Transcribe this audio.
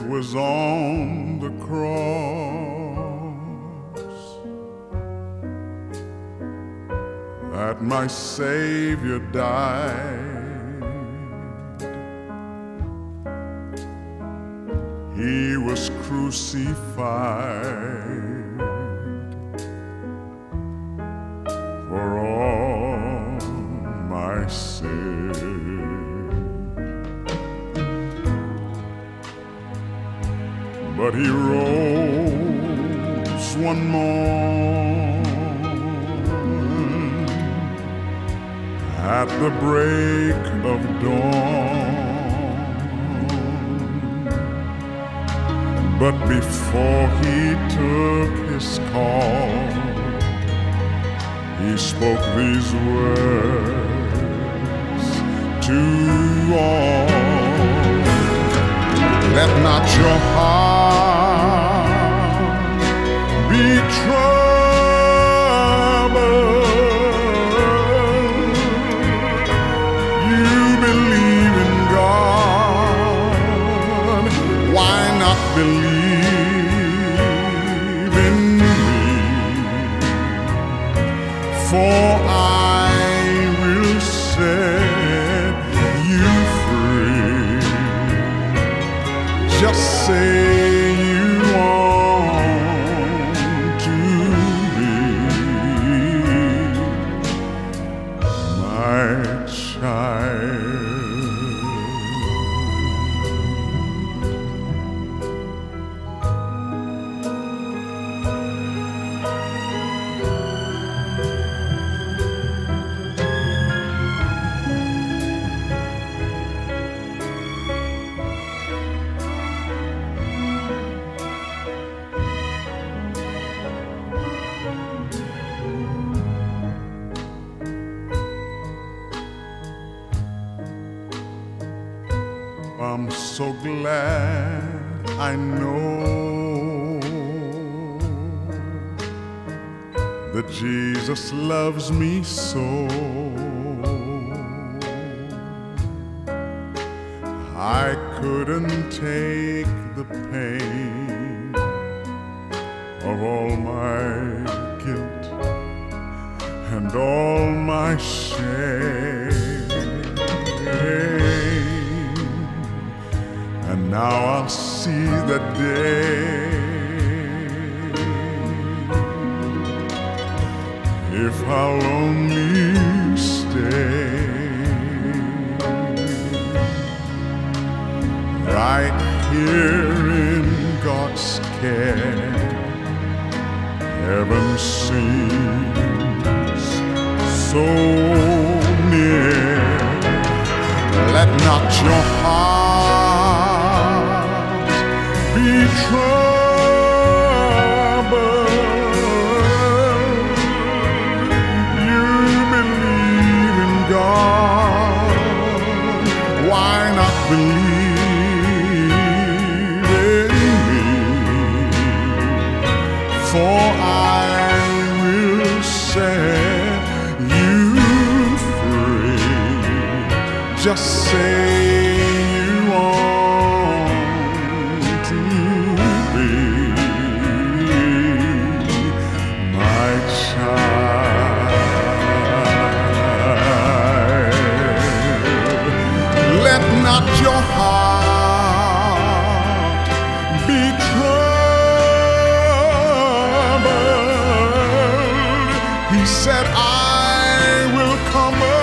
was on the cross. That my Savior died. He was crucified But he rose one morn at the break of dawn. But before he took his call, he spoke these words to all. Let not your heart believe in me? For I will set you free. Just say I'm so glad I know that Jesus loves me so. I couldn't take the pain of all my guilt and all my shame. Now I'll see the day if I'll only stay right here in God's care. Heaven seems so near. Let not your heart Just say you want to be my child. Let not your heart said, I will come